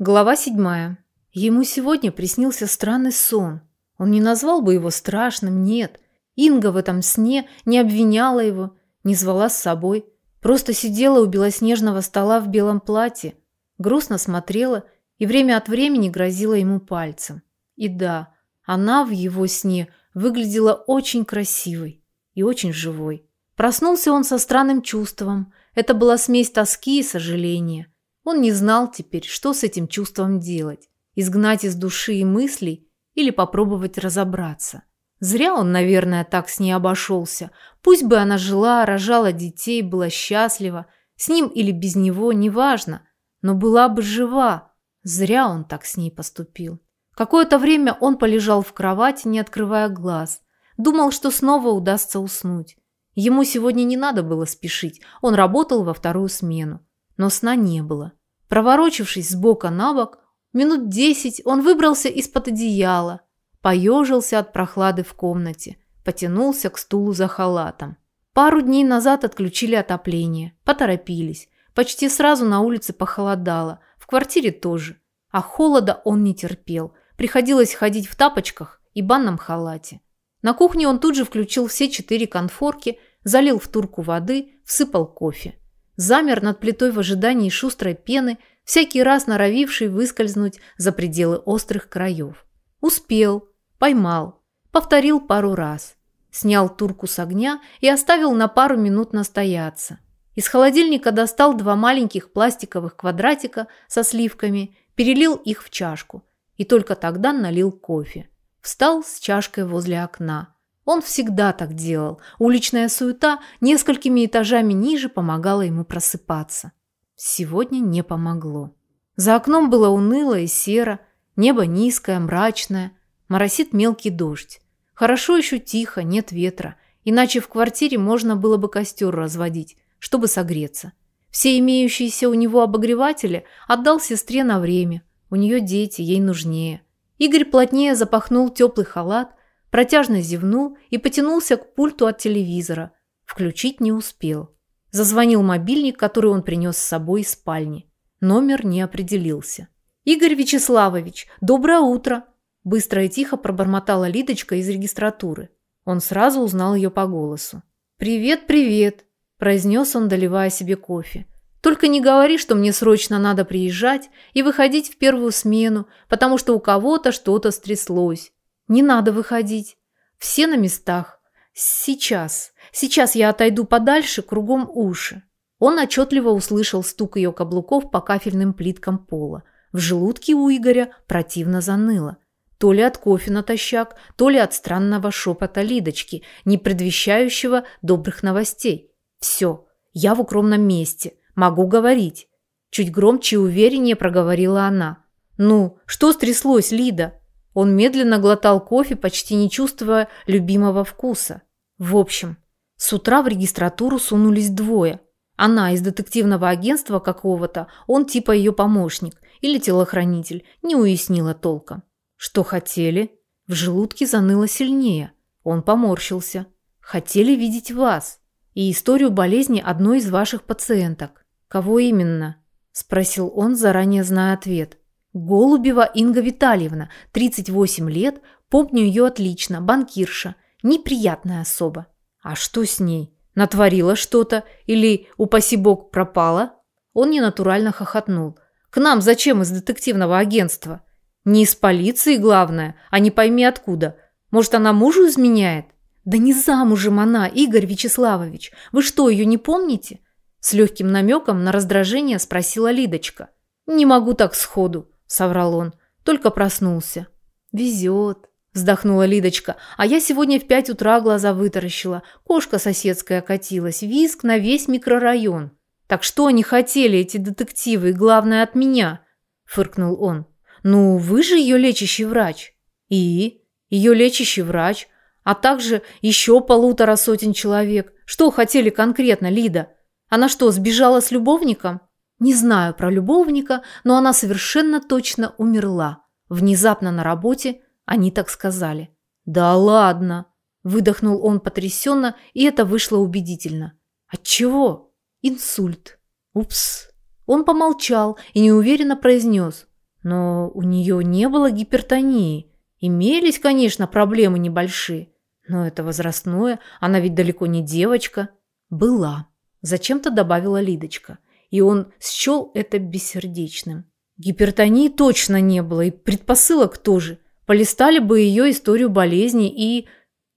Глава седьмая. Ему сегодня приснился странный сон. Он не назвал бы его страшным, нет. Инга в этом сне не обвиняла его, не звала с собой. Просто сидела у белоснежного стола в белом платье, грустно смотрела и время от времени грозила ему пальцем. И да, она в его сне выглядела очень красивой и очень живой. Проснулся он со странным чувством. Это была смесь тоски и сожаления – он не знал теперь, что с этим чувством делать. Изгнать из души и мыслей или попробовать разобраться. Зря он, наверное, так с ней обошелся. Пусть бы она жила, рожала детей, была счастлива. С ним или без него, неважно. Но была бы жива. Зря он так с ней поступил. Какое-то время он полежал в кровати, не открывая глаз. Думал, что снова удастся уснуть. Ему сегодня не надо было спешить. Он работал во вторую смену. Но сна не было. Проворочившись с бока на бок, минут десять он выбрался из-под одеяла, поежился от прохлады в комнате, потянулся к стулу за халатом. Пару дней назад отключили отопление, поторопились. Почти сразу на улице похолодало, в квартире тоже. А холода он не терпел, приходилось ходить в тапочках и банном халате. На кухне он тут же включил все четыре конфорки, залил в турку воды, всыпал кофе замер над плитой в ожидании шустрой пены, всякий раз норовивший выскользнуть за пределы острых краев. Успел, поймал, повторил пару раз. Снял турку с огня и оставил на пару минут настояться. Из холодильника достал два маленьких пластиковых квадратика со сливками, перелил их в чашку и только тогда налил кофе. Встал с чашкой возле окна. Он всегда так делал. Уличная суета несколькими этажами ниже помогала ему просыпаться. Сегодня не помогло. За окном было уныло и серо, небо низкое, мрачное, моросит мелкий дождь. Хорошо еще тихо, нет ветра, иначе в квартире можно было бы костер разводить, чтобы согреться. Все имеющиеся у него обогреватели отдал сестре на время. У нее дети, ей нужнее. Игорь плотнее запахнул теплый халат, Протяжно зевнул и потянулся к пульту от телевизора. Включить не успел. Зазвонил мобильник, который он принес с собой из спальни. Номер не определился. «Игорь Вячеславович, доброе утро!» Быстро и тихо пробормотала Лидочка из регистратуры. Он сразу узнал ее по голосу. «Привет, привет!» – произнес он, доливая себе кофе. «Только не говори, что мне срочно надо приезжать и выходить в первую смену, потому что у кого-то что-то стряслось. Не надо выходить. Все на местах. Сейчас. Сейчас я отойду подальше, кругом уши. Он отчетливо услышал стук ее каблуков по кафельным плиткам пола. В желудке у Игоря противно заныло. То ли от кофе натощак, то ли от странного шепота Лидочки, не предвещающего добрых новостей. «Все, я в укромном месте, могу говорить». Чуть громче и увереннее проговорила она. «Ну, что стряслось, Лида?» Он медленно глотал кофе, почти не чувствуя любимого вкуса. В общем, с утра в регистратуру сунулись двое. Она из детективного агентства какого-то, он типа ее помощник или телохранитель, не уяснила толком. Что хотели? В желудке заныло сильнее. Он поморщился. Хотели видеть вас и историю болезни одной из ваших пациенток. Кого именно? Спросил он, заранее зная ответ. Голубева Инга Витальевна, 38 лет, помню ее отлично, банкирша, неприятная особа. А что с ней? Натворила что-то или, упаси бог, пропала? Он ненатурально хохотнул. К нам зачем из детективного агентства? Не из полиции, главное, а не пойми откуда. Может, она мужу изменяет? Да не замужем она, Игорь Вячеславович. Вы что, ее не помните? С легким намеком на раздражение спросила Лидочка. Не могу так сходу соврал он. Только проснулся. Везет, вздохнула Лидочка. А я сегодня в пять утра глаза вытаращила. Кошка соседская катилась. Виск на весь микрорайон. Так что они хотели, эти детективы, и главное от меня? Фыркнул он. Ну, вы же ее лечащий врач. И? Ее лечащий врач. А также еще полутора сотен человек. Что хотели конкретно, Лида? Она что, сбежала с любовником? Не знаю про любовника, но она совершенно точно умерла. Внезапно на работе они так сказали. «Да ладно!» – выдохнул он потрясенно, и это вышло убедительно. «От чего?» «Инсульт». «Упс». Он помолчал и неуверенно произнес. Но у нее не было гипертонии. Имелись, конечно, проблемы небольшие. Но это возрастное, она ведь далеко не девочка. Была. Зачем-то добавила Лидочка. И он счел это бессердечным. Гипертонии точно не было, и предпосылок тоже. Полистали бы ее историю болезни и...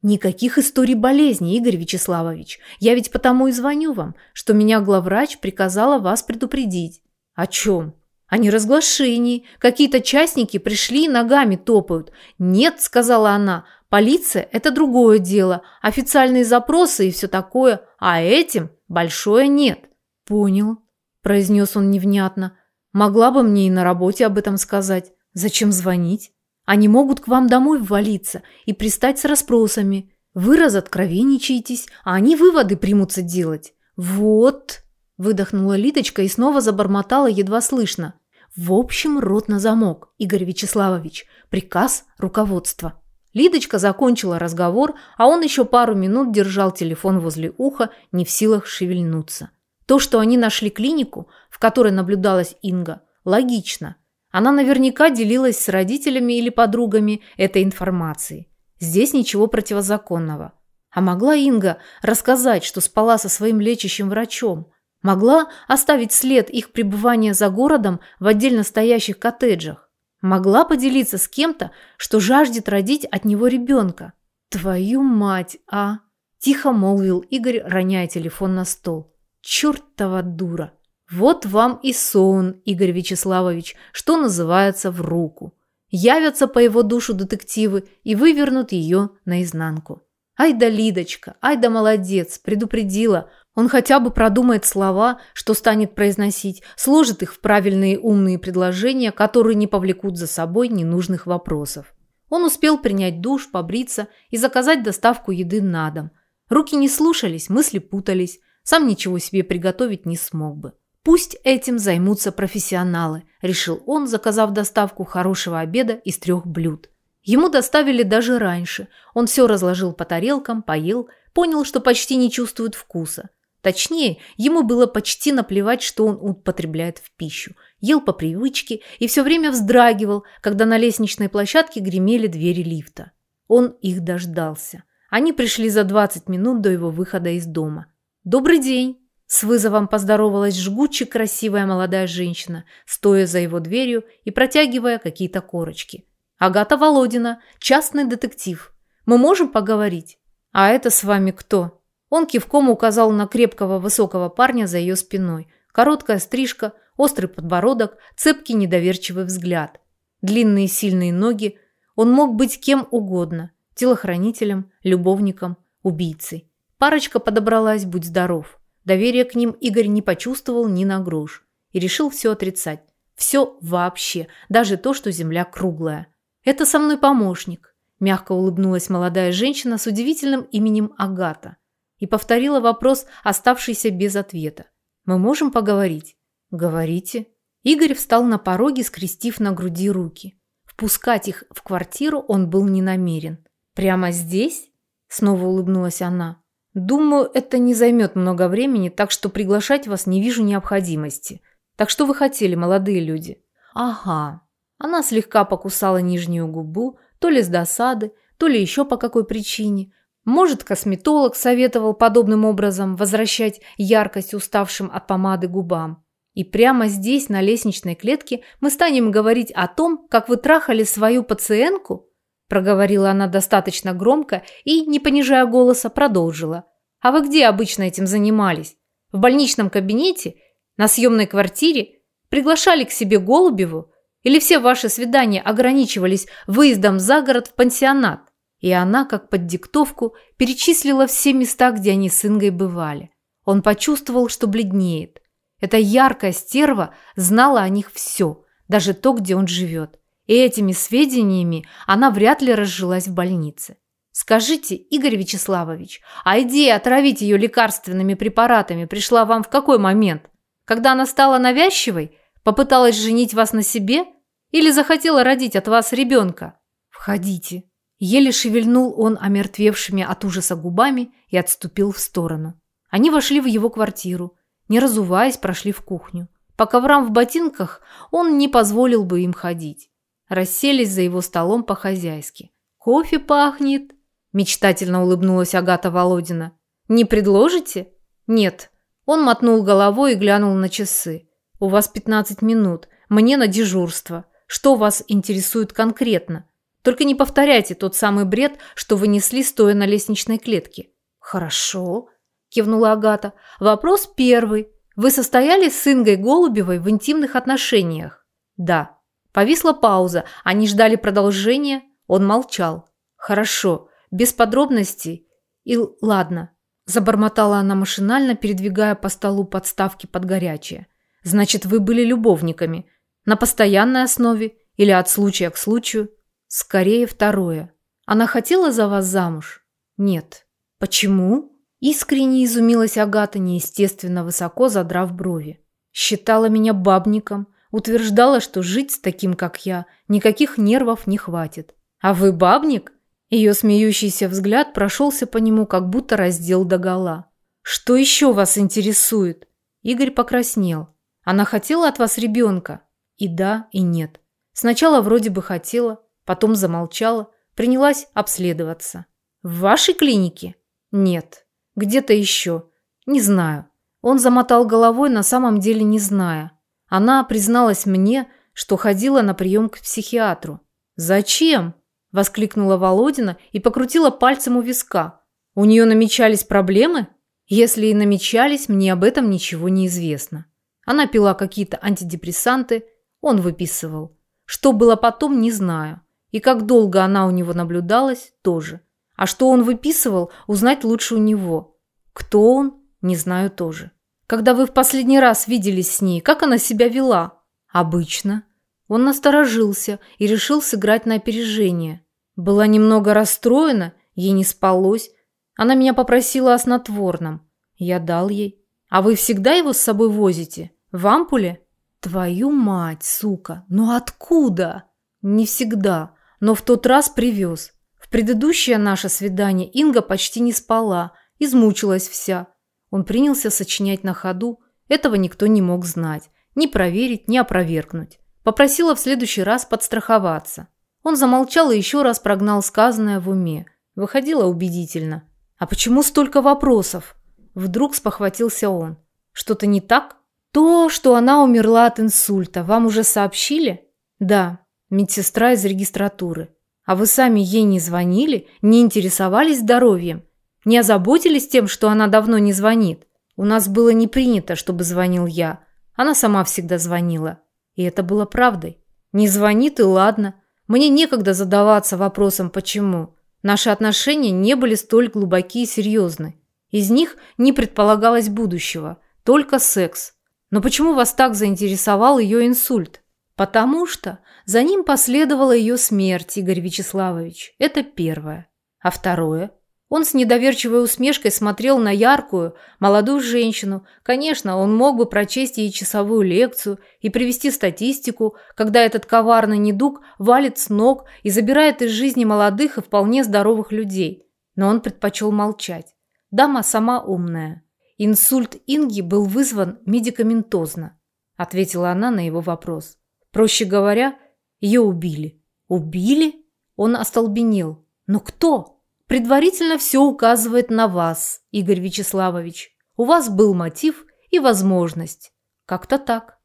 Никаких историй болезни, Игорь Вячеславович. Я ведь потому и звоню вам, что меня главврач приказала вас предупредить. О чем? О неразглашении. Какие-то частники пришли и ногами топают. Нет, сказала она, полиция – это другое дело. Официальные запросы и все такое. А этим большое нет. Понял, произнес он невнятно. Могла бы мне и на работе об этом сказать. Зачем звонить? Они могут к вам домой ввалиться и пристать с расспросами. Вы разоткровенничаетесь, а они выводы примутся делать. Вот, выдохнула Лидочка и снова забормотала едва слышно. В общем, рот на замок, Игорь Вячеславович. Приказ руководства. Лидочка закончила разговор, а он еще пару минут держал телефон возле уха, не в силах шевельнуться. То, что они нашли клинику, в которой наблюдалась Инга, логично. Она наверняка делилась с родителями или подругами этой информацией. Здесь ничего противозаконного. А могла Инга рассказать, что спала со своим лечащим врачом? Могла оставить след их пребывания за городом в отдельно стоящих коттеджах? Могла поделиться с кем-то, что жаждет родить от него ребенка? «Твою мать, а!» – тихо молвил Игорь, роняя телефон на стол. «Чертова дура!» Вот вам и сон, Игорь Вячеславович, что называется, в руку. Явятся по его душу детективы и вывернут ее наизнанку. Ай да Лидочка, ай да молодец, предупредила. Он хотя бы продумает слова, что станет произносить, сложит их в правильные умные предложения, которые не повлекут за собой ненужных вопросов. Он успел принять душ, побриться и заказать доставку еды на дом. Руки не слушались, мысли путались, сам ничего себе приготовить не смог бы. Пусть этим займутся профессионалы, решил он, заказав доставку хорошего обеда из трех блюд. Ему доставили даже раньше. Он все разложил по тарелкам, поел, понял, что почти не чувствует вкуса. Точнее, ему было почти наплевать, что он употребляет в пищу. Ел по привычке и все время вздрагивал, когда на лестничной площадке гремели двери лифта. Он их дождался. Они пришли за 20 минут до его выхода из дома. «Добрый день!» С вызовом поздоровалась жгуче красивая молодая женщина, стоя за его дверью и протягивая какие-то корочки. «Агата Володина, частный детектив. Мы можем поговорить?» «А это с вами кто?» Он кивком указал на крепкого высокого парня за ее спиной. Короткая стрижка, острый подбородок, цепкий недоверчивый взгляд. Длинные сильные ноги. Он мог быть кем угодно – телохранителем, любовником, убийцей. Парочка подобралась «Будь здоров». Доверия к ним Игорь не почувствовал ни на грош и решил все отрицать. Все вообще, даже то, что земля круглая. «Это со мной помощник», – мягко улыбнулась молодая женщина с удивительным именем Агата и повторила вопрос, оставшийся без ответа. «Мы можем поговорить?» «Говорите». Игорь встал на пороге, скрестив на груди руки. Впускать их в квартиру он был не намерен. «Прямо здесь?» – снова улыбнулась она. Думаю, это не займет много времени, так что приглашать вас не вижу необходимости. Так что вы хотели, молодые люди? Ага. Она слегка покусала нижнюю губу, то ли с досады, то ли еще по какой причине. Может, косметолог советовал подобным образом возвращать яркость уставшим от помады губам. И прямо здесь, на лестничной клетке, мы станем говорить о том, как вы трахали свою пациентку? Проговорила она достаточно громко и, не понижая голоса, продолжила. «А вы где обычно этим занимались? В больничном кабинете? На съемной квартире? Приглашали к себе Голубеву? Или все ваши свидания ограничивались выездом за город в пансионат?» И она, как под диктовку, перечислила все места, где они с Ингой бывали. Он почувствовал, что бледнеет. Эта яркая стерва знала о них все, даже то, где он живет и этими сведениями она вряд ли разжилась в больнице. Скажите, Игорь Вячеславович, а идея отравить ее лекарственными препаратами пришла вам в какой момент? Когда она стала навязчивой? Попыталась женить вас на себе? Или захотела родить от вас ребенка? Входите. Еле шевельнул он омертвевшими от ужаса губами и отступил в сторону. Они вошли в его квартиру. Не разуваясь, прошли в кухню. По коврам в ботинках он не позволил бы им ходить. Расселись за его столом по-хозяйски. «Кофе пахнет!» – мечтательно улыбнулась Агата Володина. «Не предложите?» «Нет». Он мотнул головой и глянул на часы. «У вас 15 минут. Мне на дежурство. Что вас интересует конкретно? Только не повторяйте тот самый бред, что вы несли, стоя на лестничной клетке». «Хорошо», – кивнула Агата. «Вопрос первый. Вы состояли с Ингой Голубевой в интимных отношениях?» «Да». Повисла пауза. Они ждали продолжения. Он молчал. «Хорошо. Без подробностей. И ладно». Забормотала она машинально, передвигая по столу подставки под горячее. «Значит, вы были любовниками. На постоянной основе или от случая к случаю?» «Скорее второе. Она хотела за вас замуж?» «Нет». «Почему?» Искренне изумилась Агата, неестественно высоко задрав брови. «Считала меня бабником, утверждала, что жить с таким, как я, никаких нервов не хватит. А вы бабник?» Ее смеющийся взгляд прошелся по нему, как будто раздел догола. «Что еще вас интересует?» Игорь покраснел. «Она хотела от вас ребенка?» И да, и нет. Сначала вроде бы хотела, потом замолчала, принялась обследоваться. «В вашей клинике?» «Нет. Где-то еще. Не знаю». Он замотал головой, на самом деле не зная. Она призналась мне, что ходила на прием к психиатру. «Зачем?» – воскликнула Володина и покрутила пальцем у виска. «У нее намечались проблемы?» «Если и намечались, мне об этом ничего не известно». Она пила какие-то антидепрессанты, он выписывал. Что было потом, не знаю. И как долго она у него наблюдалась, тоже. А что он выписывал, узнать лучше у него. Кто он, не знаю тоже. Когда вы в последний раз виделись с ней, как она себя вела? Обычно. Он насторожился и решил сыграть на опережение. Была немного расстроена, ей не спалось. Она меня попросила о снотворном. Я дал ей. А вы всегда его с собой возите? В ампуле? Твою мать, сука, ну откуда? Не всегда, но в тот раз привез. В предыдущее наше свидание Инга почти не спала, измучилась вся. Он принялся сочинять на ходу. Этого никто не мог знать. Ни проверить, ни опровергнуть. Попросила в следующий раз подстраховаться. Он замолчал и еще раз прогнал сказанное в уме. Выходило убедительно. «А почему столько вопросов?» Вдруг спохватился он. «Что-то не так?» «То, что она умерла от инсульта, вам уже сообщили?» «Да, медсестра из регистратуры. А вы сами ей не звонили, не интересовались здоровьем?» Не озаботились тем, что она давно не звонит? У нас было не принято, чтобы звонил я. Она сама всегда звонила. И это было правдой. Не звонит и ладно. Мне некогда задаваться вопросом «почему?». Наши отношения не были столь глубоки и серьезны. Из них не предполагалось будущего, только секс. Но почему вас так заинтересовал ее инсульт? Потому что за ним последовала ее смерть, Игорь Вячеславович. Это первое. А второе – он с недоверчивой усмешкой смотрел на яркую, молодую женщину. Конечно, он мог бы прочесть ей часовую лекцию и привести статистику, когда этот коварный недуг валит с ног и забирает из жизни молодых и вполне здоровых людей. Но он предпочел молчать. Дама сама умная. Инсульт Инги был вызван медикаментозно, ответила она на его вопрос. Проще говоря, ее убили. Убили? Он остолбенел. Но кто? Предварительно все указывает на вас, Игорь Вячеславович. У вас был мотив и возможность. Как-то так.